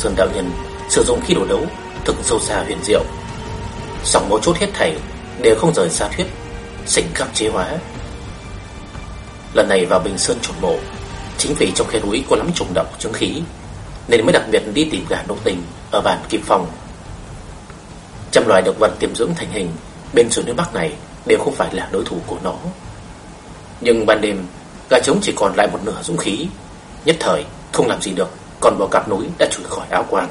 Sơn Đạo Nhân Sử dụng khi đổ đấu, Thực sâu xa huyền diệu. Sòng mấu chốt hết thảy Đều không rời xa thuyết Sinh khắc chế hóa. Lần này vào Bình Sơn trộm mộ, Chính vì trong khe núi có lắm trùng độc chứng khí, Nên mới đặc biệt đi tìm gà nô tình Ở bản Kim Phong. Trăm loài động vật tiềm dưỡng thành hình Bên sườn núi Bắc này Đều không phải là đối thủ của nó. Nhưng ban đêm Gà trống chỉ còn lại một nửa dũng khí, Nhất thời không làm gì được. Còn bò cạp núi đã trùi khỏi áo quan.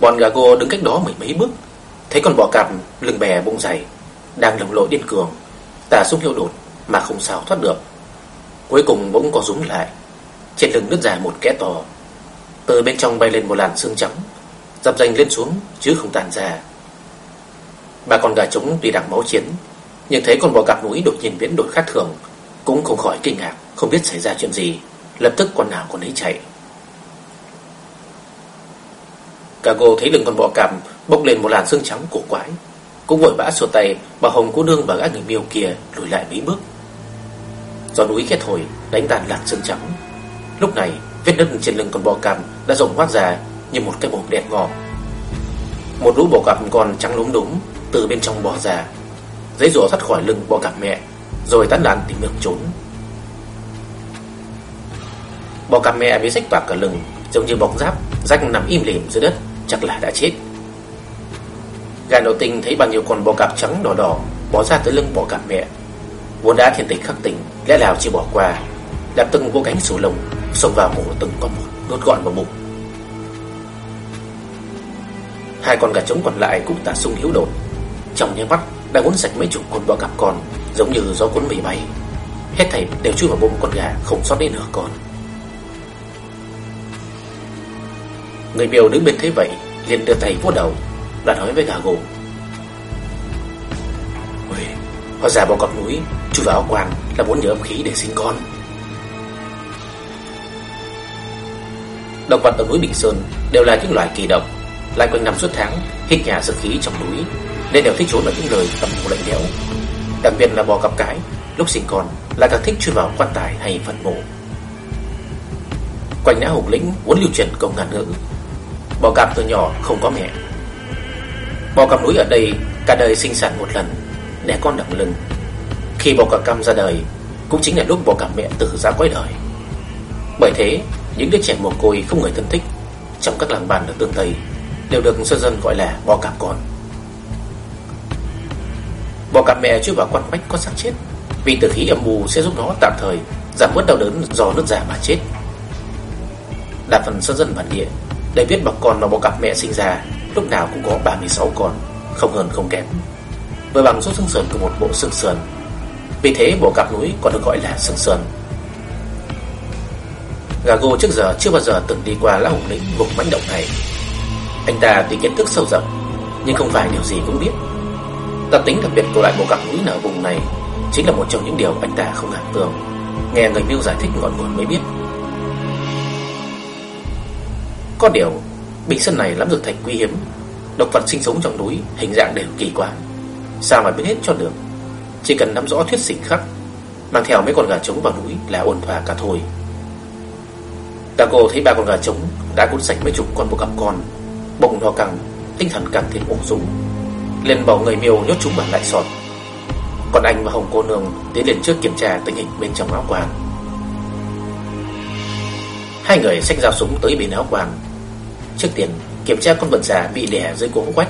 Bọn gà cô đứng cách đó mười mấy bước, Thấy con bò cạp lưng bè bông dày Đang lồng lội điên cường Tà xuống hiệu đột mà không sao thoát được. Cuối cùng bỗng có rúng lại, Trên lưng nứt dài một kẽ to. Từ bên trong bay lên một làn xương trắng, Dập danh lên xuống chứ không tàn ra. Ba con gà trống tuy đang máu chiến, Nhưng thấy con bò cạp núi đột nhiên biến đổi khác thường, Cũng không khỏi kinh ngạc. Không biết xảy ra chuyện gì Lập tức con nào con ấy chạy Cago thấy lưng con bò cạp bốc lên một làn xương trắng cổ quái, cũng vội vã xua tay bảo Hồng cô nương và gã người miêu kia lùi lại mấy bước. Gió núi khét thổi đánh tàn làn xương trắng. Lúc này vết nứt trên lưng con bò cạp đã rộng hoác ra như một cái bụng đèn ngò Một lũ bò cạp còn trắng lúng đúng từ bên trong bò ra, giấy rủa thoát khỏi lưng bò cạp mẹ, rồi tán đàn tìm đường trốn. Bò cạp mẹ bị rách toạc cả lưng, giống như bọc giáp, rách nằm im lìm dưới đất chắc là đã chết. Gà đầu tinh thấy bao nhiêu con bò cạp trắng đỏ đỏ bò ra tới lưng bò cạp mẹ. Vốn đã thiên tịch khắc tình, lẽ nào chỉ bỏ qua, đạp từng vô cánh sổ lồng, xông vào mổ từng con một, đốt gọn vào bụng. Hai con gà trống còn lại cũng tả sung hiếu đột, trong nháy mắt đã cuốn sạch mấy chục con bò cạp còn giống như gió cuốn mây bay. Hết thảy đều chui vào bụng con gà, không sót đến nửa con. Người miêu đứng bên thấy vậy liền đưa tay vuốt đầu Và nói với gà gồ Ôi, hóa ra bọn cọp núi Chú vào quan là muốn nhờ âm khí để sinh con. Động vật ở núi Bình Sơn Đều là những loài kỳ độc Lại quanh năm suốt tháng hít nhà sức khí trong núi Nên đều thích trốn ở những nơi tầm mù lạnh lẽo. Đặc biệt là bò cặp cái Lúc sinh con lại càng thích chui vào quan tài hay phần mộ. Quanh nã hùng lĩnh muốn lưu truyền câu ngàn ngữ Bò cạp từ nhỏ không có mẹ. Bò cạp núi ở đây Cả đời sinh sản một lần, Đẻ con đằng lưng Khi bò cạp cam ra đời, Cũng chính là lúc bò cạp mẹ tử ra quay đời. Bởi thế, Những đứa trẻ mồ côi không người thân thích Trong các làng bản ở tương Tây Đều được dân dân gọi là bò cạp con. Bò cạp mẹ chưa vào quan bách có xác chết, Vì tử khí âm mù sẽ giúp nó tạm thời Giảm bớt đau đớn do nước giả mà chết. Đa phần dân dân bản địa để biết bọc con mà bò cặp mẹ sinh ra, Lúc nào cũng có 36 con, Không hơn không kém. Với bằng số xương sườn của một bộ xương sườn. Vì thế bộ cặp núi còn được gọi là xương sườn. Gago trước giờ chưa bao giờ từng đi qua lão hùng lĩnh vùng mãnh động này. Anh ta tuy kiến thức sâu rộng, Nhưng không phải điều gì cũng biết. Đặc tính đặc biệt của loại bộ cặp núi ở vùng này Chính là một trong những điều anh ta không hẳn tưởng. Nghe người miêu giải thích ngọn nguồn mới biết có điều Bình sơn này lắm dược thạch quý hiếm, Độc vật sinh sống trong núi, Hình dạng đều kỳ quái. Sao mà biết hết cho được? Chỉ cần nắm rõ thuyết sinh khắc, Mang theo mấy con gà trống vào núi là ổn thỏa cả thôi. Cả cô thấy ba con gà trống Đã cuốn sạch mấy chục con bộ cặp con, Bụng đo căng, Tinh thần càng thêm ủng dũng Lên bảo người miêu nhốt chúng vào lại sọt. Còn anh và Hồng cô nương Tiến lên trước kiểm tra tình hình bên trong áo quan Hai người xách dao súng tới bên áo quan Trước tiên, kiểm tra con vật giả bị đè dưới cổ quách.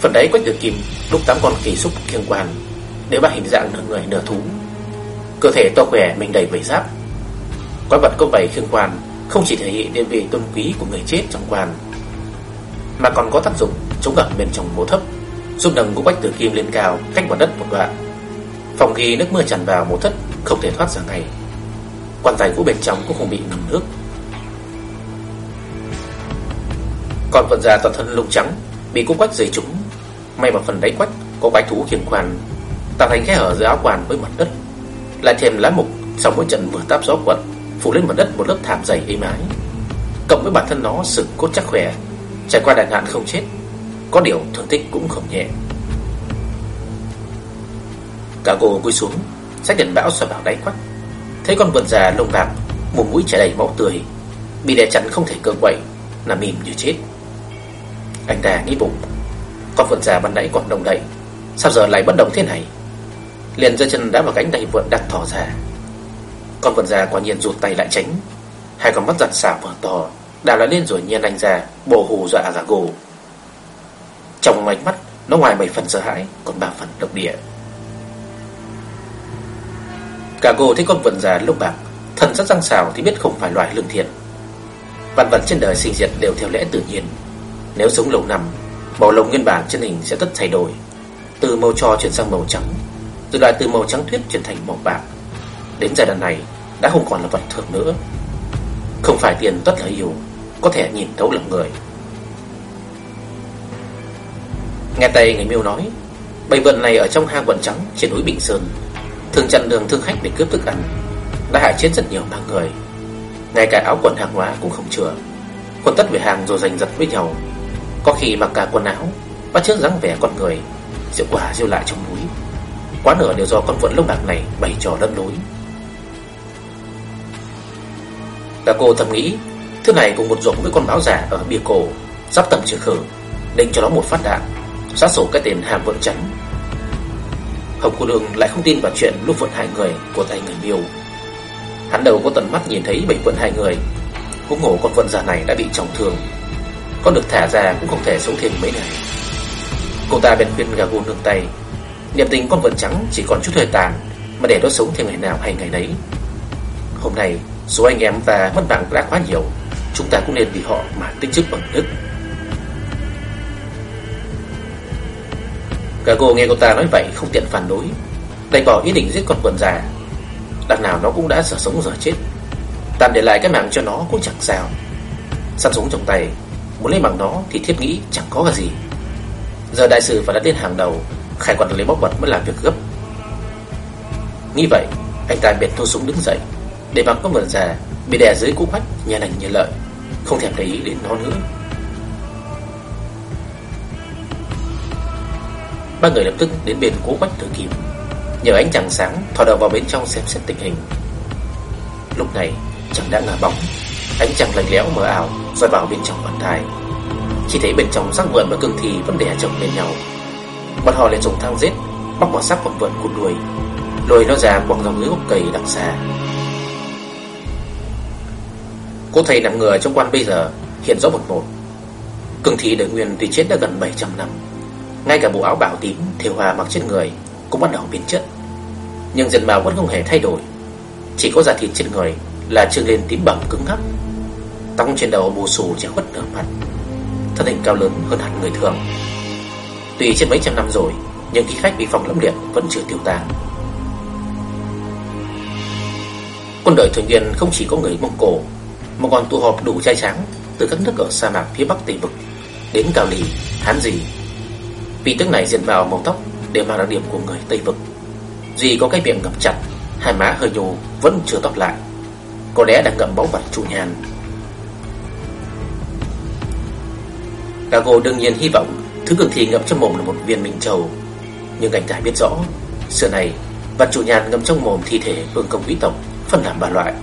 Phần đấy quách được kìm, đúc tám con kỳ xúc kiêng quan. Đều bằng hình dạng nửa người nửa thú. Cơ thể to khỏe mình đầy vảy giáp. Quái vật có vảy khiêng quan Không chỉ thể hiện đến vị tôn quý của người chết trong quan, Mà còn có tác dụng chống ngập bên trong mố thấp, Giúp nâng của quách tử kim lên cao, Cách mặt đất một đoạn. Phòng ghi nước mưa tràn vào mố thất, Không thể thoát ra ngay. Quan tài của bên trong cũng không bị ngầm nước. Còn phần già toàn thân lông trắng Bị cú quách dày trúng May mà phần đáy quách có quái thú khiển khoản tạo thành khe hở giữa áo quan với mặt đất, lại thêm lá mục sau mỗi trận vừa táp gió quật phủ lên mặt đất một lớp thảm dày êm ái. Cộng với bản thân nó sừng cốt chắc khỏe, trải qua đại nạn không chết, có điều thương tích cũng không nhẹ. Cả cô cúi xuống, xác nhận bão xoa vào đáy quách, thấy con vượn già lông bạc, một mũi chảy đầy máu tươi, bị đè chắn không thể cơ quậy, nằm im như chết. Anh ta nghĩ bụng, con vượn già ban nãy còn động đậy, sao giờ lại bất động thế này? Liền giơ chân đã vào cánh tay vượn đang thỏ ra. Con vượn già quả nhiên rụt tay lại tránh, hai con mắt giật xả mở to, đào lại lên rồi nhiên anh ra, bồ hù dọa gà gồ. Trong ánh mắt, nó ngoài bảy phần sợ hãi, còn ba phần độc địa. Cả gồ thấy con vượn già lúc bạc, thần sắc răng xào thì biết không phải loài lương thiện. Vạn vật trên đời sinh diệt đều theo lẽ tự nhiên. Nếu sống lâu năm, màu lông nguyên bản trên hình sẽ tất thay đổi, từ màu trò chuyển sang màu trắng, rồi lại từ màu trắng tuyết chuyển thành màu bạc. Đến giai đoạn này đã không còn là vật thường nữa. Không phải tiền tất là yêu, có thể nhìn thấu lòng người. Nghe tay người miêu nói, bầy vận này ở trong hang quần trắng trên núi Bình Sơn, thường chặn đường thương khách để cướp thức ăn, đã hại chết rất nhiều mạng người. Ngay cả áo quần hàng hóa cũng không chừa, quần tất về hàng rồi giành giật với nhau. Có khi mặc cả quần áo, bắt chước dáng vẻ con người, rượu quả rêu lại trong núi. Quá nửa đều do con vượn lông bạc này bày trò lâm lối. Cả cô thầm nghĩ, thứ này cùng một giống với con báo giả ở bia cổ, sắp tầm trừ khử, định cho nó một phát đạn, sát sổ cái tên hàm vượn trắng. Hồng cô đường lại không tin vào chuyện lúc vượn hai người của tay người miêu. Hắn đầu có tận mắt nhìn thấy bệnh vượn hai người, cũng hồ con vượn già này đã bị trọng thương, con được thả ra cũng không thể sống thêm mấy ngày. Cô ta bèn khuyên gà gù nương tay, niềm tình con vượn trắng chỉ còn chút thời tàn, mà để nó sống thêm ngày nào hay ngày đấy. Hôm nay Số anh em ta mất mạng đã quá nhiều Chúng ta cũng nên vì họ mà tích chức bằng đức. Gà cô nghe cô ta nói vậy không tiện phản đối Đành bỏ ý định giết con quần già. Đằng nào nó cũng đã giờ sống giờ chết. Tạm để lại cái mạng cho nó cũng chẳng sao. Săn súng trong tay Muốn lấy bằng nó thì thiết nghĩ chẳng có cái gì. Giờ đại sự phải đặt lên hàng đầu khải quật lấy bóc vật mới làm việc gấp. Nghĩ vậy Anh ta biệt thu súng đứng dậy. Để bằng con vườn già bị đè dưới cú quách nhà lành nhà lợi, không thèm để ý đến nó nữa. Ba người lập tức đến bên cố quách tử kim, nhờ ánh trăng sáng thò đầu vào bên trong xem xét tình hình. Lúc này chẳng đã ngả bóng, ánh trăng lạnh lẽo mờ ảo rơi vào bên trong quan thai. Chỉ thấy bên trong xác vượn và cương thi vẫn đè chồng bên nhau. Bọn họ liền dùng thang giết, bóc bỏ xác con vượn cụt đuôi, lôi nó ra quăng dòng dưới gốc cây đằng xa. Cô thầy nằm ngửa trong quan bây giờ Hiện rõ một một Cương thi đời nguyên tuy chết đã gần 700 năm Ngay cả bộ áo bảo tím thiều hòa mặc trên người Cũng bắt đầu biến chất Nhưng diện mạo vẫn không hề thay đổi Chỉ có da thịt trên người Là trương lên tím bầm cứng ngắc Tóc trên đầu bù xù che khuất nửa mặt Thân hình cao lớn hơn hẳn người thường Tuy trên mấy trăm năm rồi Nhưng khí khách bị phòng lẫm liệt vẫn chưa tiêu tan Quân đội thường niên không chỉ có người Mông Cổ mà còn tụ họp đủ trai trắng từ các nước ở sa mạc phía bắc Tây vực đến Cao Lì, Hán Gì. Vì tức này diện vào màu tóc đều mang đặc điểm của người Tây vực. Duy có cái miệng ngập chặt, hai má hơi nhô vẫn chưa tóc lại. Có lẽ đang ngậm báu vật chu nhàn. Gago đương nhiên hy vọng thứ cực thi ngậm trong mồm là một viên minh châu. Nhưng anh ta biết rõ, xưa này vật chủ nhàn ngậm trong mồm thi thể vương công quý tộc phân làm ba loại.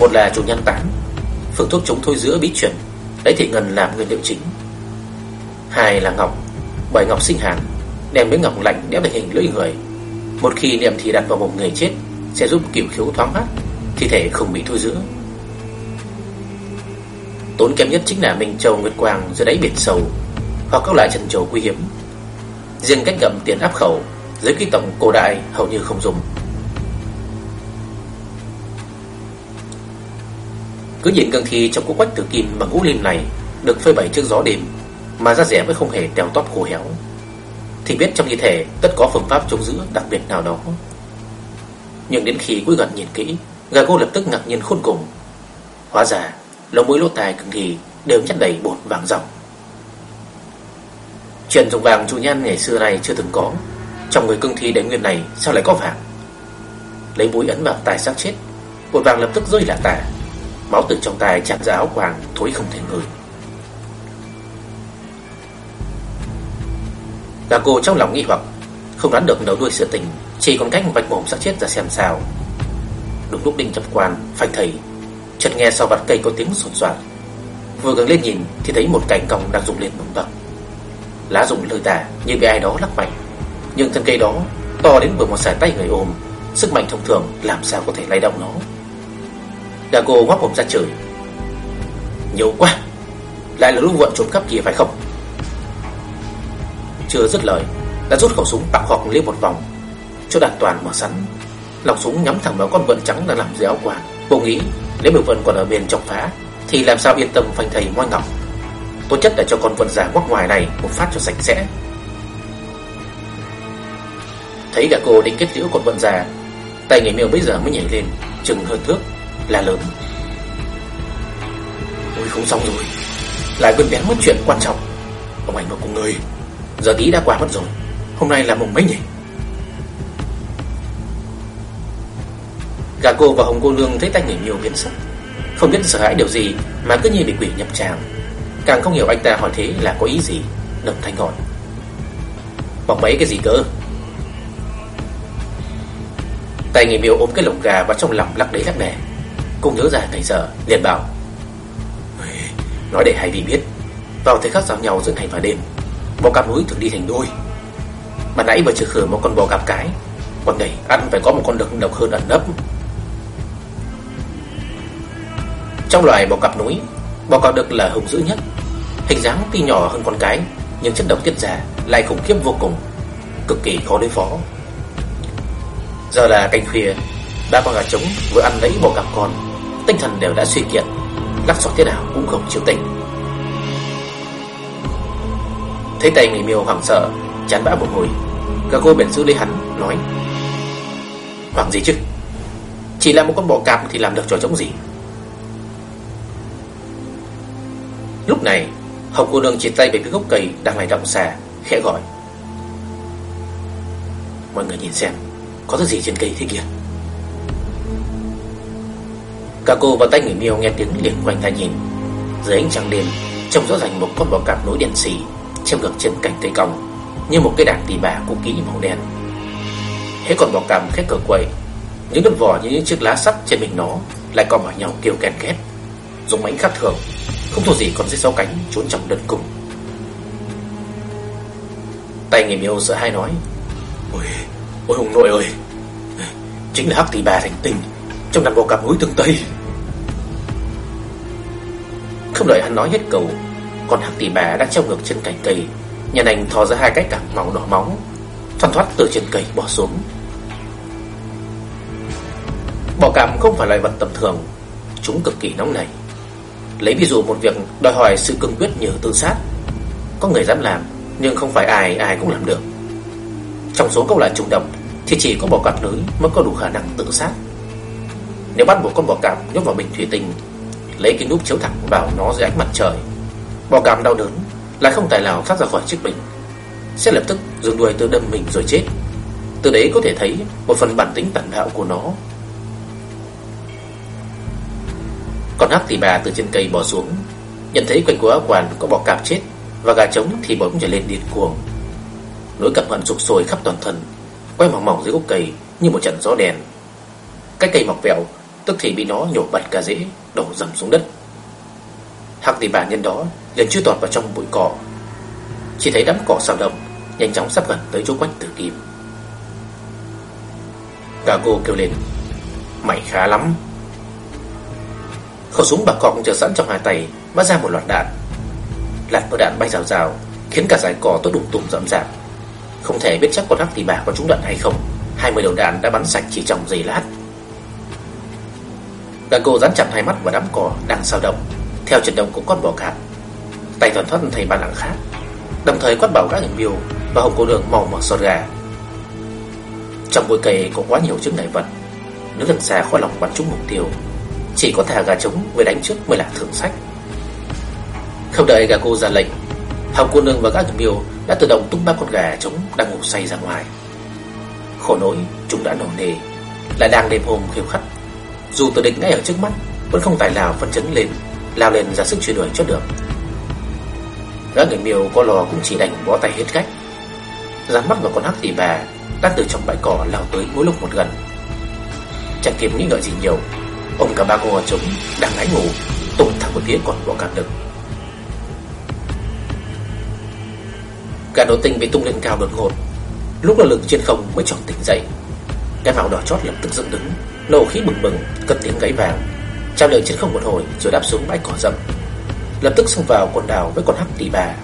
Một là chủ nhân tán Phương thuốc chống thôi giữa bí chuyển Lấy thị ngân làm nguyên liệu chính Hai là ngọc Bởi ngọc sinh hàn Đem miếng ngọc lạnh đẽo thành hình lưỡi người Một khi niệm thì đặt vào một người chết Sẽ giúp kiểu khiếu thoáng mát Thi thể không bị thôi giữa Tốn kém nhất chính là Minh Châu, Nguyệt Quang, dưới đáy biển sâu, Hoặc các loại trần châu quý hiếm. Riêng cách ngậm tiền áp khẩu, Dưới ký tổng cổ đại hầu như không dùng. Cứ nhìn cương thì trong cú quách tử kim bằng ngũ lim này Được phơi bày trước gió đêm, Mà ra rẻ mới không hề tèo tóp khô héo, Thì biết trong như thể Tất có phương pháp chống giữ đặc biệt nào đó. Nhưng đến khi cuối gần nhìn kỹ, Gà cô lập tức ngạc nhiên khôn cùng. Hóa ra lỗ mũi lỗ tai cương thi Đều chất đầy bột vàng ròng, Chuyện dùng vàng chủ nhân ngày xưa này chưa từng có. Trong người cương thi đến nguyên này sao lại có vàng? Lấy mũi ấn vào tài xác chết Bột vàng lập tức rơi lả tả Máu từ trong tài tràn ra áo quàng Thối không thể ngửi. Gà cô trong lòng nghi hoặc Không đoán được đầu đuôi sự tình Chỉ còn cách vạch mồm xác chết ra xem sao. Đúng lúc đinh chập quan Phanh thầy Chợt nghe sau vạt cây có tiếng sột soạt. Vừa gần lên nhìn thì thấy một cành còng đang rụng lên bồng bậc Lá rụng lơ tả như bị ai đó lắc mạnh. Nhưng thân cây đó to đến vừa một sải tay người ôm, Sức mạnh thông thường làm sao có thể lay động nó. Gà cô ngoác mồm ra trời. Nhiều quá, Lại là lũ vợ trốn cắp kia phải không? Chưa dứt lời, Đã rút khẩu súng tặng hoặc lên một vòng. Cho đạn toàn mở sẵn, Lòng súng nhắm thẳng vào con vượn trắng đang làm dưới áo quần. Cô nghĩ nếu Biểu Vân còn ở bên trong phá, Thì làm sao yên tâm phanh thầy ngoan ngọc? Tốt nhất là cho con vân giả quắc ngoài này Một phát cho sạch sẽ. Thấy cả cô định kết liễu con vân giả, Tay người miêu bây giờ mới nhảy lên, Chừng hơn thước là lớn. Ôi, không xong rồi. Lại quên bén mất chuyện quan trọng. Ông ảnh và cùng người. Giờ tí đã qua mất rồi. Hôm nay là mùng mấy nhỉ? Cả cô và Hồng cô lương thấy tay nghỉ nhiều biến sắc. Không biết sợ hãi điều gì Mà cứ như bị quỷ nhập tràng. Càng không hiểu anh ta hỏi thế là có ý gì, Đồng thanh hỏi Bọc mấy cái gì cơ? Tay nghỉ miêu ôm cái lồng gà vào trong lòng lắc đấy lắc đè. Cùng nhớ ra ngày giờ, liền bảo Nói để hai vị biết. Vào thời khắc giao nhau giữa ngày và đêm Bò cạp núi thường đi thành đôi. Mà nãy vừa trừ khử một con bò cạp cái Còn này ăn phải có một con đực độc hơn ẩn nấp. Trong loài bò cạp núi, Bò cạp đực là hung dữ nhất. Hình dáng tuy nhỏ hơn con cái, Nhưng chất độc tiết ra lại khủng khiếp vô cùng, Cực kỳ khó đối phó. Giờ là canh khuya, Ba con gà trống vừa ăn lấy bò cạp con, Tinh thần đều đã suy kiệt Lắc xót thế nào cũng không chịu tỉnh. Thấy tay người miêu hoảng sợ, Chán bã một hồi, Gà cô bèn giữ lấy hắn, nói, Hoảng gì chứ? Chỉ là một con bò cạp thì làm được trò trống gì? Lúc này, Hồng cô nương chỉ tay về phía gốc cây Đang lại động xà Khẽ gọi. Mọi người nhìn xem, Có thứ gì trên cây thế kia? Cả cô và tay người miêu nghe tiếng liền quanh ta nhìn. Dưới ánh trăng đêm Trông rõ ràng một con bò cạp nối đèn xì Treo ngược trên cành cây cong, Như một cái đàn tỳ bà cũ kỹ màu đen. Thế còn bò cạp khét cờ quậy Những đôi vỏ như những chiếc lá sắt trên mình nó Lại còn vào nhau kêu kẹt két. Dùng mảnh khác thường không thua gì còn giết sáu cánh trốn trong đất cùng. Tay người miêu sợ hai nói Ôi, ôi hùng nội ơi. Chính là hắc tỷ bà thành tinh Trong đàn bò cạp núi tương Tây. Không đợi hắn nói hết câu Con hắc tỷ bà đã treo ngược trên cành cây. Nhân anh thò ra hai cái cẳng màu đỏ máu Thoăn thoát từ trên cây bỏ xuống. Bò cạp không phải loài vật tầm thường Chúng cực kỳ nóng nảy Lấy ví dụ một việc đòi hỏi sự cương quyết như tự sát. Có người dám làm, Nhưng không phải ai ai cũng làm được. Trong số các loài trùng độc, Thì chỉ có bò cạp nữ mới có đủ khả năng tự sát. Nếu bắt một con bò cạp nhốt vào bình thủy tinh, Lấy cái nút chiếu thẳng vào nó dưới ánh mặt trời Bò cạp đau đớn Lại không tài nào thoát ra khỏi chiếc bình. Sẽ lập tức dừng đuôi tự đâm mình rồi chết. Từ đấy có thể thấy Một phần bản tính tàn bạo của nó Con hắc thì bà từ trên cây bò xuống. Nhận thấy quanh của áo quan có bò cạp chết Và gà trống thì bỗng trở lên điên cuồng. Nỗi căm hận sục sôi khắp toàn thân, Quay mỏng mỏng dưới gốc cây Như một trận gió đèn Cái cây mọc vẹo, Tức thì bị nó nhổ bật cả rễ, Đổ dầm xuống đất. Hắc thì bà nhân đó liền chưa tọt vào trong bụi cỏ. Chỉ thấy đám cỏ sao động, Nhanh chóng sắp gần tới chỗ quách tử kim. Gà cô kêu lên, Mày khá lắm. Khẩu súng bạc cọc chờ sẵn trong hai tay, bắn ra một loạt đạn. Lạt mưa đạn bay rào rào, Khiến cả dải cỏ tôi đục tùm rậm rạp. Không thể biết chắc con hắc thì bà có trúng đạn hay không. Hai mươi đầu đạn đã bắn sạch chỉ trong giây lát. Gà cô dán chặt hai mắt vào đám cỏ đang sao động. Theo trận động của con bò cạp, Tay toàn thoát thầy ba lặng khác. Đồng thời quát bảo các hình miêu Và hồng cô đường màu mở sọt gà. Trong bụi cây có quá nhiều chứng ngại vật. Nếu gần xa khó lòng bắn trúng mục tiêu chỉ có thả gà trống với đánh trước mới là thượng sách Không đợi gà cô ra lệnh Hồng cô nương và các miêu đã tự động tung ba con gà trống đang ngủ say ra ngoài. Khổ nỗi chúng đã nổ nề, lại đang đêm hôm khiêu khắc. Dù tự địch ngay ở trước mắt, vẫn không tài nào phân chấn lên, lao lên ra sức truy đuổi cho được. Gã người miêu có lò cũng chỉ đành bó tay hết cách. Dám mắt vào con hắc tỷ bà đang từ trong bãi cỏ lao tới mỗi lúc một gần. Chẳng kịp nghĩ ngợi gì nhiều, ông cả ba cô trống đang ngáy ngủ, tung thẳng một phía còn bỏ cả đực. Cả đồ tinh bị tung lên cao đột ngột. Lúc là lực trên không mới chọn tỉnh dậy. Cái mạo đỏ chót lập tức dựng đứng Nổ khí bừng bừng Cất tiếng gáy vàng. Trao đời trên không một hồi Rồi đáp xuống bãi cỏ rậm. Lập tức xông vào quần đảo với con hắc tỷ bà.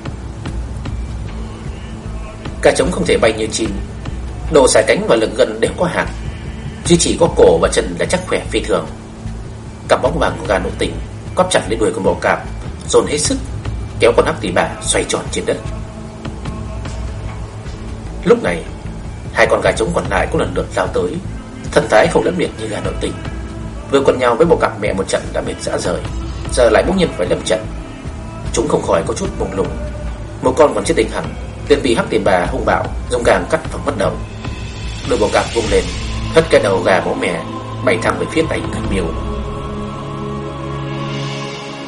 Cả trống không thể bay như chim. Đồ xài cánh và lực gần đều có hạn Duy chỉ có cổ và chân là chắc khỏe phi thường. Cặp bóng vàng của gà nội tình Cóp chặt lên đuôi con bò cạp, Dồn hết sức, Kéo con hắc tỷ bà xoay tròn trên đất. Lúc này, Hai con gà trống còn lại cũng lần lượt lao tới Thân thái không lẫn biệt như gà nội tình. Vừa quần nhau với bò cặp mẹ một trận đã mệt dã rời, Giờ lại bỗng nhiên phải lâm trận. Chúng không khỏi có chút mông lung Một con còn chưa tỉnh hẳn, liền bị hắc tiền bà hung bạo Dùng càng cắt vào mất đầu. Đôi bộ cạp vung lên, Hất cái đầu gà bố mẹ, Bay thẳng về phía tay thần miêu.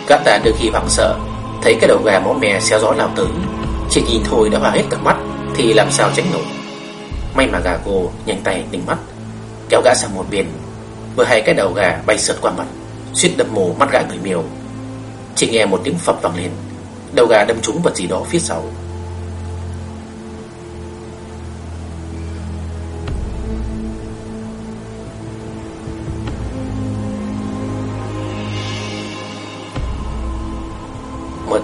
Các ta đôi khi hoảng sợ Thấy cái đầu gà máu mè xéo gió lao tới Chỉ nhìn thôi đã hoa hết cả mắt thì làm sao tránh nổi. May mà gà cô nhanh tay ninh mắt, kéo gã sang một bên, vừa hay cái đầu gà bay sượt qua mặt, suýt đâm mù mắt gã người miêu. Chỉ nghe một tiếng phập vang lên, đầu gà đâm trúng vật gì đó phía sau.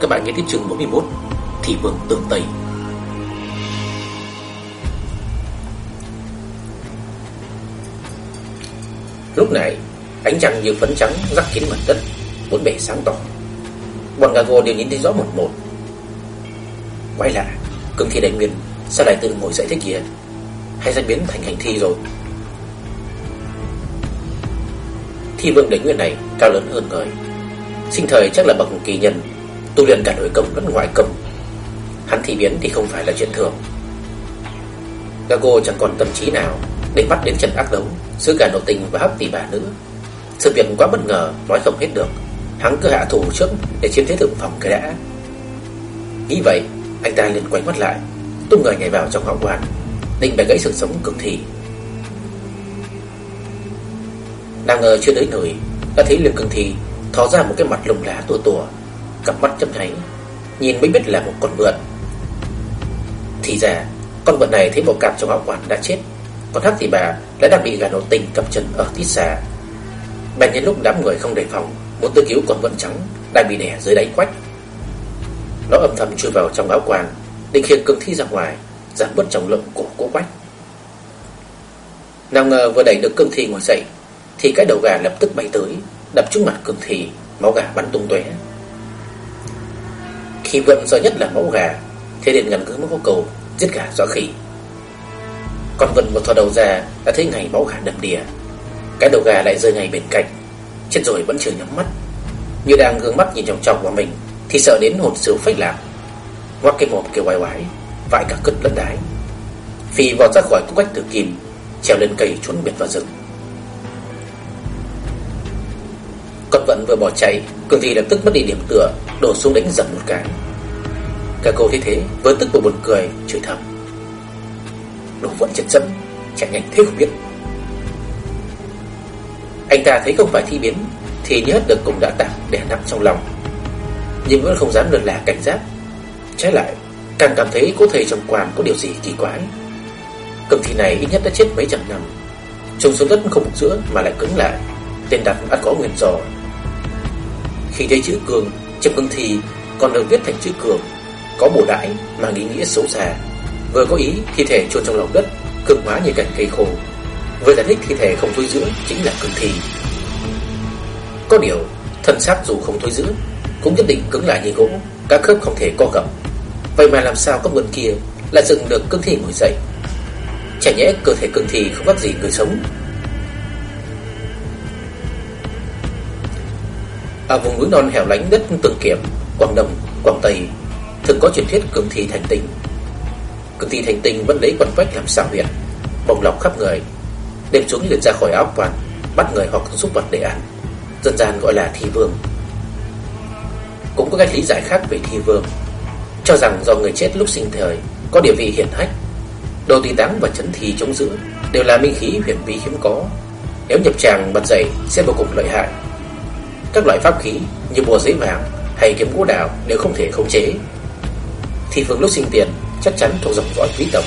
Các bạn nghe tiếp chương 41 Thị vương tường Tây. Lúc này, Ánh trăng như phấn trắng rắc kín mặt đất, Bốn bể sáng tỏ. Bọn gà gồ đều nhìn thấy rõ một một. Quay lại Cương thi đại nguyên, Sao lại tự ngồi dậy thế kia Hay sẽ biến thành hành thi rồi? Thi vương đại nguyên này cao lớn hơn người. Sinh thời chắc là bậc kỳ nhân Tu luyện cả nội công lẫn ngoại công. Hắn thi biến thì không phải là chuyện thường. Gago chẳng còn tâm trí nào Để bắt đến trận ác đấu Giữa cả nội tình và hấp tỷ bà nữ. Sự việc quá bất ngờ, Nói không hết được. Hắn cứ hạ thủ trước để chiếm thế thượng phòng cái đã. Nghĩ vậy, Anh ta liền quay mắt lại, Tung người nhảy vào trong hậu quan Định bẻ gãy sự sống cực thị Đang ngờ chưa tới nơi Đã thấy liệt cường thị Thó ra một cái mặt lùng lá tua tua Cặp mắt chấp nháy, Nhìn mới biết là một con vượn Thì ra, Con vượn này thấy bộ cạp trong áo quản đã chết, còn hắc thì bà đã đang bị gà nổ tình cặp chân ở tít xa Bèn nhân lúc đám người không đề phòng Muốn tư cứu con vượn trắng Đang bị đè dưới đáy quách. Nó âm thầm chui vào trong áo quàng, Định khiến cương thi ra ngoài, Giảm bớt trọng lượng của cỗ quách. Nào ngờ vừa đẩy được cương thi ngồi dậy, Thì cái đầu gà lập tức bay tới, Đập trúng mặt cương thi, Máu gà bắn tung tóe. Khi vượn sợ nhất là máu gà, Thế điện ngần cứ mất có cầu Giết gà do khỉ. Con vượn một thò đầu ra đã thấy ngày máu gà đầm đìa. Cái đầu gà lại rơi ngay bên cạnh, Chết rồi vẫn chưa nhắm mắt. Như đang gương mắt nhìn trong chọc vào mình, Thì sợ đến hồn siêu phách lạc. Ngoắc cái mồm kêu oai oái, Vãi cả cứt lẫn đái. Phi vọt ra khỏi cung cách tử kim Trèo lên cây trốn biệt vào rừng. Con vẫn vừa bỏ chạy, Cường thì lập tức mất đi điểm tựa, Đổ xuống đánh giật một cái. Cả cô thấy thế với tức vừa buồn cười, Chửi thầm. Đồ vẫn chật dâm Chạy nhanh thế không biết. Anh ta thấy không phải thi biến, Thì nhớ được cũng đã tạm để nằm trong lòng. Nhưng vẫn không dám lơ là cảnh giác. Trái lại, Càng cảm thấy cô thầy trong quan có điều gì kỳ quái. Cường thi này ít nhất đã chết mấy trăm năm. Trông xuống đất không một giữa mà lại cứng lại. Tên đặt đã có nguyên do. Khi thấy chữ cường Trong cương thi còn được viết thành chữ cường, Có bổ đãi mà ý nghĩa xấu xa. Vừa có ý, thi thể chôn trong lòng đất Cứng hóa như cành cây khô. Vừa giải thích thi thể không thối dưỡng Chính là cương thi. Có điều, thân xác dù không thối dưỡng Cũng nhất định cứng lại như gỗ Các khớp không thể co gập. Vậy mà làm sao con vườn kia Lại dựng được cương thi ngồi dậy? Chả nhẽ cơ thể cương thi không khác gì người sống Ở vùng núi non hẻo lánh đất tương Kiểm, Quảng Đông, Quảng Tây Thường có truyền thuyết cường thi thành tinh. Cường thi thành tinh vẫn lấy quần vách làm sao huyệt Bồng lọc khắp người đem xuống liền ra khỏi áo quan Bắt người hoặc xúc vật để ăn. Dân gian gọi là thi vương. Cũng có cách lý giải khác về thi vương Cho rằng do người chết lúc sinh thời Có địa vị hiển hách Đồ tùy táng và chấn thi chống giữ Đều là minh khí huyền bí hiếm có. Nếu nhập tràng bật dậy sẽ vô cùng lợi hại. Các loại pháp khí như bùa giấy vàng hay kiếm gỗ đào đều không thể khống chế. Thì vương lúc sinh tiền, chắc chắn thuộc dòng dõi quý tộc.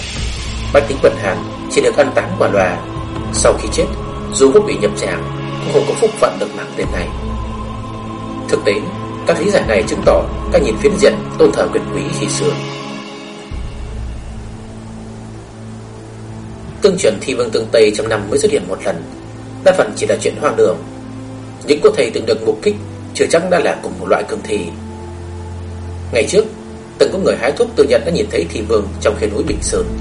Bách tính Bần hàn chỉ được ăn táng quả loa Sau khi chết, Dù có bị nhập tràng, Cũng không có phúc phận được mang tên này. Thực tế, Các lý giải này chứng tỏ Các nhìn phiến diện tôn thờ quyền quý khi xưa. Tương truyền thi vương tương Tây trong năm mới xuất hiện một lần. Đa phần chỉ là chuyện hoang đường những cô thầy từng được mục kích Chưa chắc đã là cùng một loại cường thi. Ngày trước, Từng có người hái thuốc tự nhận đã nhìn thấy thi vương Trong khe núi Bình Sơn.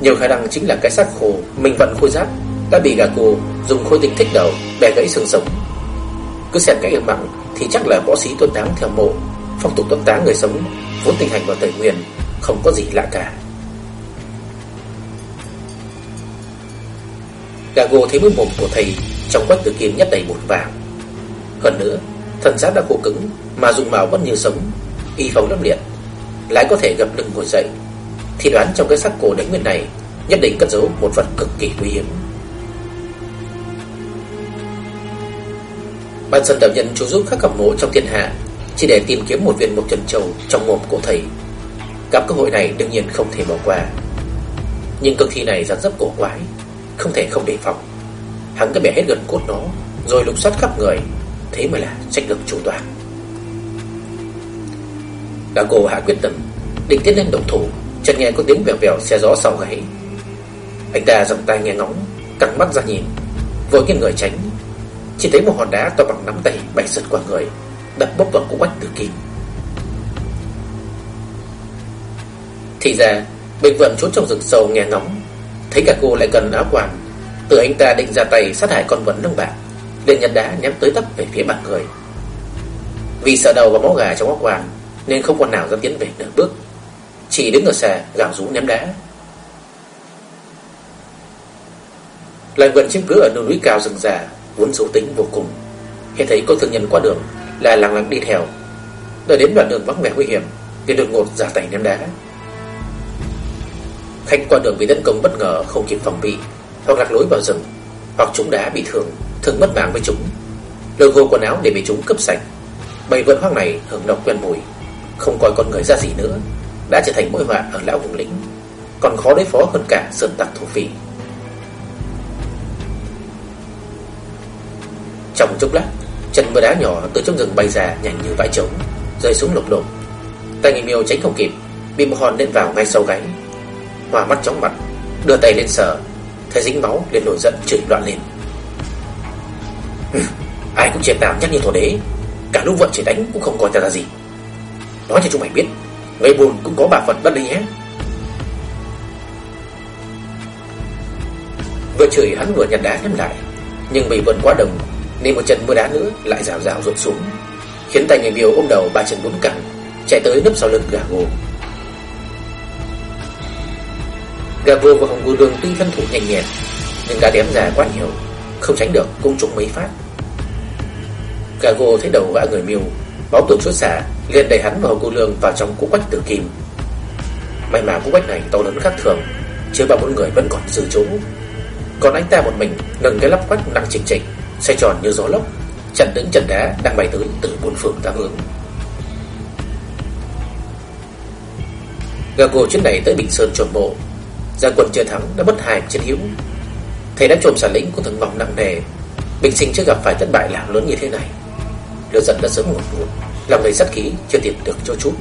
Nhiều khả năng chính là cái xác khổ Mình vận khôi giáp, Đã bị gà cô dùng khôi tinh thích đầu, Bẻ gãy xương sống. Cứ xem cái im mặn Thì chắc là võ sĩ tuân táng theo mộ, Phong tục tuân táng người sống, Vốn tình hành vào Tây nguyên, Không có gì lạ cả. Gà gồ thấy mũi mồm của thầy, Trong quách tử kiếm nhất đầy bột vàng. Hơn nữa, Thần giáp đã khô cứng Mà dùng màu vẫn như sống, Y phong lắm liệt, Lại có thể gập lưng ngồi dậy. Thì đoán trong cái xác cổ đánh nguyên này, Nhất định cất giấu một vật cực kỳ nguy hiểm. Ban sân đạo nhân chú giúp các cặp mộ trong thiên hạ, Chỉ để tìm kiếm một viên mộc trần châu Trong mồm cổ thầy. Gặp cơ hội này đương nhiên không thể bỏ qua. Nhưng cực thi này rất rất cổ quái, Không thể không đề phòng. Hắn cứ bẻ hết gần cốt nó, Rồi lục soát khắp người Thế mới là trách được chủ toàn. Gã cô hạ quyết tâm Định tiến lên động thủ, Chợt nghe có tiếng vèo vèo xe gió sau gáy. Anh ta dòng tay nghe ngóng, Căng mắt ra nhìn, Vội nghiêng người tránh. Chỉ thấy một hòn đá to bằng nắm tay bay sượt qua người, Đập bốc vào cổ quách tử kim. Thì ra, Bình vận trốn trong rừng sâu nghe ngóng, Thấy cả cô lại gần áo quàng Từ anh ta định ra tay sát hại con vật nông bạc liền nhặt đá ném tới tấp về phía bạn người. Vì sợ đầu và máu gà trong óc quan Nên không còn nào dám tiến về nửa bước. Chỉ đứng ở xa, gào rú ném đá. Lại gần chiếm cứ ở nơi núi cao rừng già, Vốn xấu tính vô cùng. Khi thấy có thương nhân qua đường, Là lặng lặng đi theo. Đợi đến đoạn đường vắng vẻ nguy hiểm, Thì đột ngột giả tay ném đá. Khách qua đường bị tấn công bất ngờ, Không kịp phòng bị, Hoặc lạc lối vào rừng, Hoặc chúng đá bị thương. Thường mất mạng với chúng Lôi gô quần áo để bị chúng cướp sạch Bầy vượn hoang này hưởng độc quen mùi Không coi con người ra gì nữa đã trở thành mối họa ở lão vùng lĩnh, còn khó đối phó hơn cả sơn tặc thổ phỉ. Trong chốc lát, chân mưa đá nhỏ từ trong rừng bay ra nhanh như vải trống, rơi xuống lục lục. Tay người miêu tránh không kịp, bị một hòn lên vào ngay sau gáy. Hòa mắt chóng mặt, đưa tay lên sờ, thấy dính máu liền nổi giận chửi loạn lên. Ai cũng triệt tàm nhắc như thổ đế, cả lúc vợ chỉ đánh cũng không coi ta ra gì. Nói cho chúng mày biết, Người buồn cũng có bà Phật đất đấy nhé. Vừa chửi hắn vừa nhặt đá ném lại Nhưng vì vườn quá đồng Nên một trận mưa đá nữa lại rào rào rột xuống Khiến tay người miêu ôm đầu ba chân bốn cẳng Chạy tới nấp sau lưng gà gồ Gà vừa và hồng gù đường tuy thân thủ nhanh nhẹn Nhưng đã đếm ra quá nhiều Không tránh được cung trùng mấy phát. Gà gồ thấy đầu gã người miêu, Máu tường xuất xả, liền đẩy hắn và cô lương vào trong cú quách tử kim. May mà cú quách này to lớn khác thường, Chưa bao bốn người vẫn còn dư chỗ. Còn anh ta một mình nâng cái lắp quách nặng chỉnh chỉnh, Xoay tròn như gió lốc, Chặn đứng trần đá đang bay tới từ bốn phương tám hướng. Gà gồ chuyến này tới Bình Sơn trộm bộ, Gia quân chưa thắng đã bất hài chiến hữu. Thầy đã trộm sản lĩnh của thằng vòng nặng nề, Bình sinh chưa gặp phải thất bại làm lớn như thế này đều dần đã sớm ngủ buồn Lòng đầy sát khí, chưa tìm được chỗ chút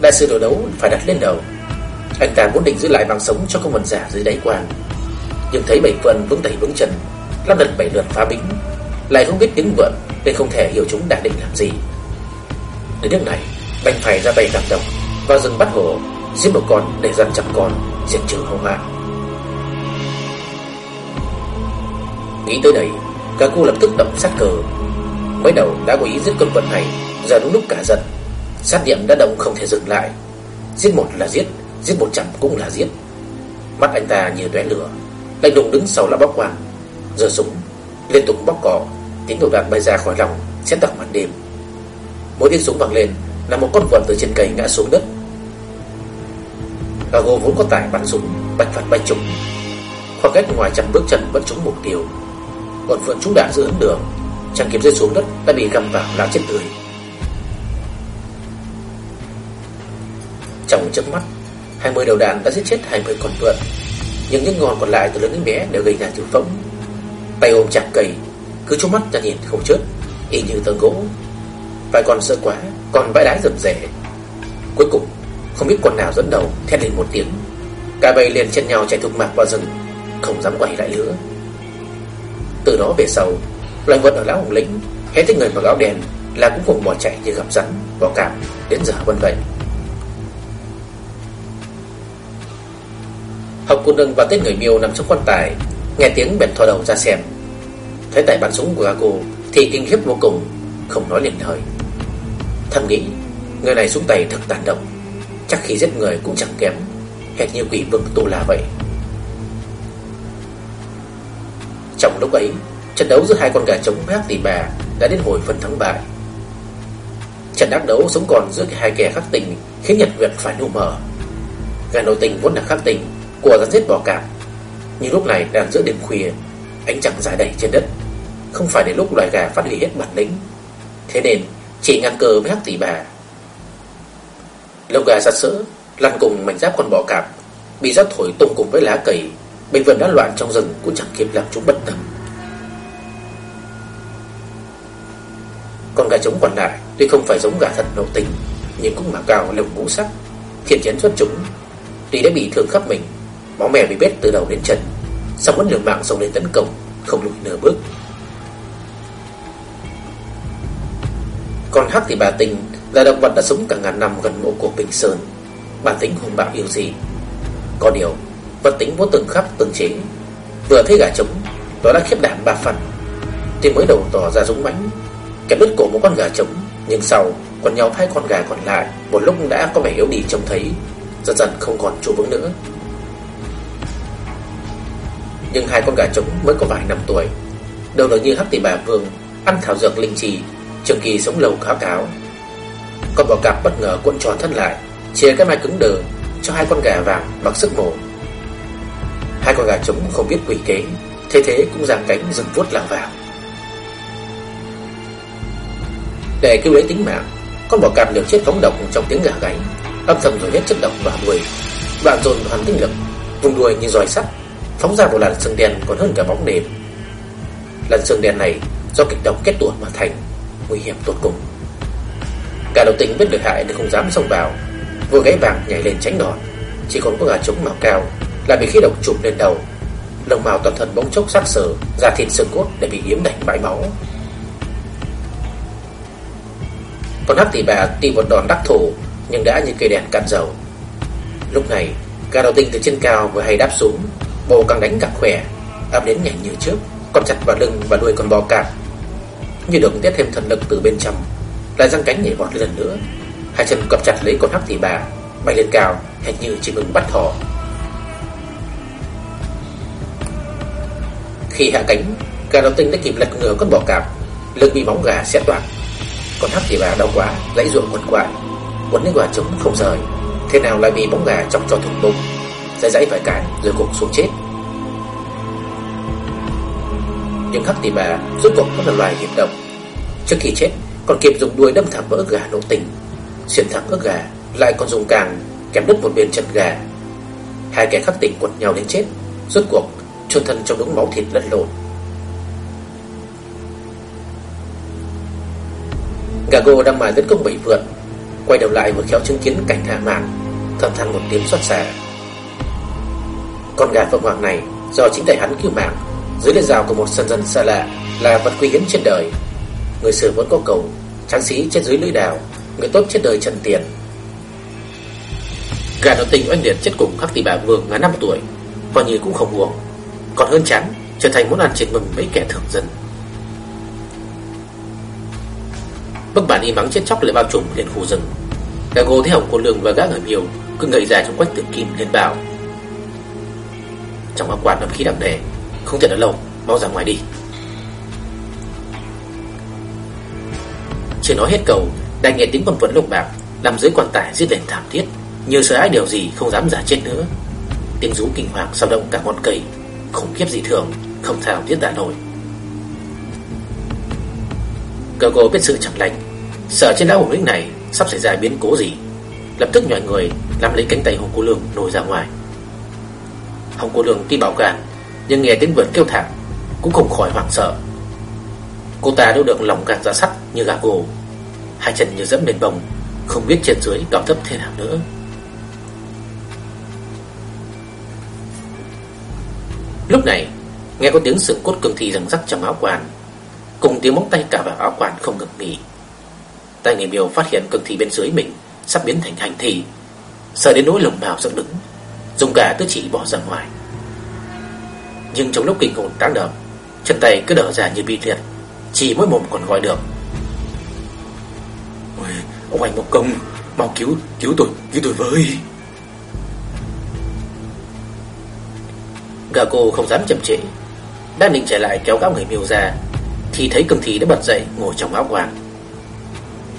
Đại sư đồ đấu phải đặt lên đầu. Anh ta muốn định giữ lại mạng sống cho công vận giả dưới đáy quan. Nhưng thấy bảy vân vững tay vững chân, Lắp lần bảy lượt phá bính, Lại không biết tiếng vượn Nên không thể hiểu chúng đã định làm gì. Đến nước này Đành phải ra tay cảm động Vào rừng bắt hổ Giết một con để dặn chặt con, Diệt trừ hậu hoạn Nghĩ tới đây, Cả cô lập tức động sát cờ. Mới đầu đã có ý giết con vật này, Giờ đúng lúc cả giận. Sát niệm đã động không thể dừng lại. Giết một là giết Giết 100 cũng là giết. Mắt anh ta như tóe lửa. Lạnh lùng đứng sau lá bóc quang giờ súng, Liên tục bóc cỏ, Tiếng nổ đạn bay ra khỏi lòng Xét tặng màn đêm. Mỗi tiếng súng vang lên, Là một con vật từ trên cây ngã xuống đất. Gago vốn có tài bắn súng, Bạch phạt bay trúng. Khoảng cách ngoài trăm bước chân vẫn trúng mục tiêu. Còn phượng trúng đạn giữa hướng đường chàng kiếm rơi xuống đất đã bị găm vào lá chết tươi. Trong chớp mắt 20 đầu đạn đã giết chết 20 con vượn. Nhưng những ngọn còn lại từ lớn đến bé đều gây ra tử phóng Tay ôm chặt cầy, Cứ chú mắt ra nhìn không chết Y như tờ gỗ. Vài con sợ quá, Còn vãi đái rầm rẻ. Cuối cùng, không biết con nào dẫn đầu, Thét lên một tiếng. Cả bầy liền chen nhau chạy thục mạc vào rừng, Không dám quay lại nữa. Từ đó về sau Loài vật ở lão hùng lĩnh, Hết thích người mặc áo đen Là cũng cùng bỏ chạy như gặp rắn Bỏ cảm đến giờ vẫn vậy. Học cô nương và tên người miêu nằm trong quan tài, Nghe tiếng bèn thò đầu ra xem. Thấy tài bắn súng của cô Thì kinh khiếp vô cùng, Không nói liền lời. Thầm nghĩ, Người này xuống tay thật tàn động Chắc khi giết người cũng chẳng kém, Hệt như quỷ vương tù là vậy. Trong lúc ấy Trận đấu giữa hai con gà trống hát tỷ bà Đã đến hồi phần thắng bại. Trận đắc đấu sống còn giữa hai kẻ khắc tình Khiến Nhật Việt phải nụ mở Gà nội tình vốn là khắc tình, Của rắn giết bò cạp. Nhưng lúc này đang giữa đêm khuya, Ánh trăng dài đầy trên đất. Không phải đến lúc loài gà phát huy hết bản lĩnh. Thế nên, chỉ ngăn cờ với hắc tỷ bà. Lông gà sạt sỡ, Lăn cùng mảnh giáp con bò cạp, Bị giáp thổi tung cùng với lá cầy Bình vườn đã loạn trong rừng cũng chẳng kịp làm chúng bất tâm Con gà trống còn lại Tuy không phải giống gà thật nổ tình Nhưng cũng mà cao lồng ngũ sắc Thiên chiến xuất chúng. Tuy đã bị thương khắp mình Máu mè bị bết từ đầu đến chân Xong vẫn liều mạng xông lên tấn công, Không lùi nửa bước. Còn hắc thì bà tình Là động vật đã sống cả ngàn năm gần mộ của Bình Sơn. Bản tính hung bạo yêu gì Có điều, Vật tính vô từng khắp từng chế. Vừa thấy gà trống Nó đã khiếp đảm ba phần. Thì mới đầu tỏ ra dũng mãnh Kẹp đứt cổ một con gà trống, Nhưng sau, còn nhau hai con gà còn lại. Một lúc đã có vẻ yếu đi trông thấy, Dần dần không còn trụ vững nữa. Nhưng hai con gà trống mới có vài năm tuổi. Đều là như hắc tỷ bà vương, Ăn thảo dược linh trì, Trường kỳ sống lâu khá cáo. Con bò cạp bất ngờ cuộn tròn thân lại Chia cái mai cứng đờ Cho hai con gà vàng mặc sức mổ. Hai con gà trống không biết quỷ kế, Thế thế cũng giang cánh dừng vuốt làm vào Để cứu lấy tính mạng Con bò cạp liều chết phóng độc trong tiếng gà gáy Âm thầm rồi hết chất độc vào đuôi. Đoạn dồn hoàn tinh lực, Vùng đuôi như roi sắt, Phóng ra một làn sương đen còn hơn cả bóng đêm. Làn sương đen này Do kịch độc kết tủa mà thành, Nguy hiểm tột cùng. Cả đầu tình biết được hại nên không dám xông vào. Vừa gáy vàng nhảy lên tránh đòn, Chỉ còn có gà trống màu cao Là bị khí độc chụp lên đầu. Lông màu toàn thân bỗng chốc sắc sờ, Da thịt xương cốt để bị yếm đành bãi máu. Con hắc tỷ bà tìm một đòn đắc thủ, Nhưng đã như cây đèn cạn dầu. Lúc này Gà đầu tinh từ trên cao vừa hay đáp xuống bồ càng đánh càng khỏe Áp đến nhanh như trước, Còn chặt vào lưng và đuôi con bò cạp. Như được tiết thêm thần lực từ bên trong, Lại răng cánh nhảy vọt lần nữa. Hai chân cặp chặt lấy con hắc tỷ bà, Bay lên cao, hệt như chỉ mừng bắt thỏ Khi hạ cánh Gà đầu tinh đã kịp lật ngửa con bò cạp Lưng bị móng gà xé toạc còn hắc thì bà đau quá, Lấy ruộng quần quại Quấn lấy quả trống không rời. Thế nào lại bị bóng gà chọc cho thủng bụng? Dãy dãy vài cái rồi gục xuống chết. Nhưng hắc thì bà Rốt cuộc vẫn là loài hiểm độc. Trước khi chết, còn kịp dùng đuôi đâm thẳng vào ức gà nổ tình. Xuyên thẳng ức gà, Lại còn dùng càng kém đứt một bên chân gà. Hai kẻ khắc tỉnh quật nhau đến chết. Rốt cuộc, chôn thân trong đống máu thịt lẫn lộn. Gago đang mài tấn công bảy vượn Quay đầu lại vừa khéo chứng kiến cảnh hạ màn Thầm than một tiếng xót xa. Con gà phượng hoàng này Do chính tay hắn cứu mạng Dưới lưỡi rào của một sân dân xa lạ Là vật quý hiếm trên đời. Người xưa vẫn có cầu Tráng sĩ chết dưới lưỡi đào Người tốt chết đời trần tiền. Gà nội tình oanh liệt chết cùng khắc tỷ bà vương ngã năm tuổi Coi như cũng không buồn, Còn hơn chán trở thành món ăn trên mừng mấy kẻ thường dân. Bức bản y mắng chết chóc lại bao trùm lên khu rừng. Gà gồ thấy hồng cô lương và gã người miêu Cứ ngậy ra trong quách tử kim liền bảo. Trong áo quạt nằm khí đặc đề Không thể ở lâu, Mau ra ngoài đi. Chưa nói hết cầu đại nghe tiếng con vấn lục bạc, Nằm dưới quan tải giết lên thảm thiết, Như sợ ai điều gì không dám giả chết nữa. Tiếng rú kinh hoàng sao động cả ngọn cây, Khủng khiếp dị thường, Không thao diễn tả nổi. Cờ cô biết sự chẳng lành Sợ trên đá hùng lĩnh này Sắp xảy ra biến cố gì? Lập tức nhòi người Làm lấy cánh tay Hồng Cô Lương nổi ra ngoài. Hồng Cô Lương tuy bảo cản Nhưng nghe tiếng vượt kêu thảm, Cũng không khỏi hoảng sợ. Cô ta đâu được lòng gan ra sắt như gà gồ Hai chân như dẫm lên bồng, Không biết trên dưới cao thấp thế nào nữa. Lúc này, Nghe có tiếng sự cốt cường thi răng rắc trong áo quần Cùng tiếng móng tay cả vào áo quần không ngừng nghỉ. Tay người miêu phát hiện cường thi bên dưới mình Sắp biến thành hành thi. Sợ đến nỗi lồng bào dựng đứng Dùng cả tứ chỉ bỏ ra ngoài. Nhưng trong lúc kinh hồn táng đợm Chân tay cứ đỡ ra như bị liệt Chỉ mỗi mồm còn gọi được. Ôi, Ông anh Mộc Công Mau cứu, cứu tôi, cứu tôi với. Gà cô không dám chậm trễ. Đang định chạy lại kéo gã người miêu ra Thì thấy cường thi đã bật dậy ngồi trong áo quan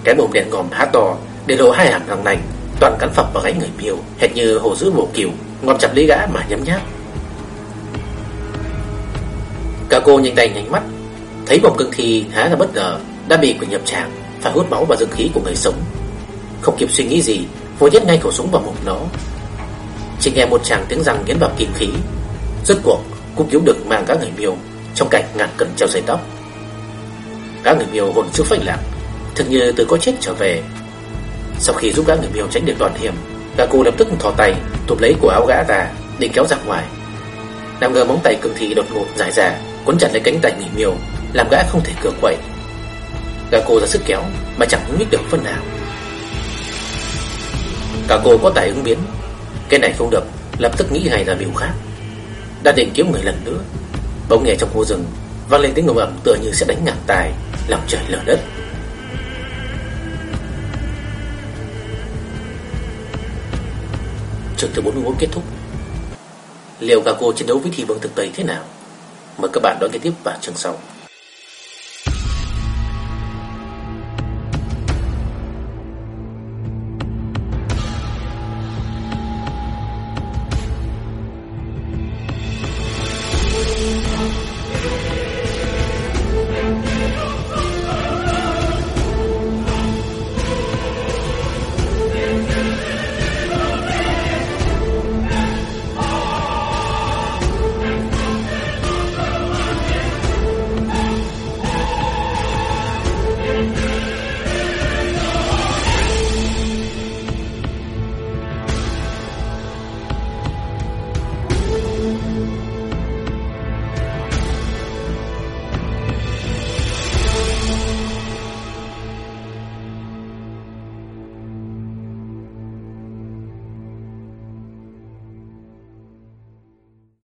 cái mồm đen ngòm há to, Để lộ hai hàm răng nành, Toàn cắn phập vào gáy người miêu, Hệt như hồ dữ mổ kiều, Ngọt chặt lấy gã mà nhấm nháp. Cả cô nhanh tay nhanh mắt, Thấy vòng cương thi há ra bất ngờ, Đã bị quỷ nhập tràng, Phải hút máu và dương khí của người sống. Không kịp suy nghĩ gì, Vô nhét ngay khẩu súng vào mồm nó. Chỉ nghe một tràng tiếng răng nghiến vào kim khí, Rốt cuộc cũng cứu được mang các người miêu Trong cảnh ngàn cần treo dây tóc. Các người miêu hồn chưa phách lạc Thực như từ có chết trở về. Sau khi giúp gã người miêu tránh được đòn hiểm Gã cô lập tức thò tay Tụp lấy của áo gã ra Định kéo ra ngoài. Nào ngờ móng tay cường thị đột ngột dài ra Quấn chặt lấy cánh tay người miêu Làm gã không thể cửa quậy. Gã cô ra sức kéo Mà chẳng nhích được phân nào. Cả cô có tài ứng biến. Cái này không được Lập tức nghĩ ngay ra biểu khác. Đã định kiếm người lần nữa. Bỗng nghe trong khu rừng Vang lên tiếng ngầm ầm, tựa như sẽ đánh ngàn tài Lòng trời lở đất. Trường thứ 44 kết thúc. Liệu Gago chiến đấu với thi vương thực tây thế nào? Mời các bạn đón nghe tiếp vào chương sau.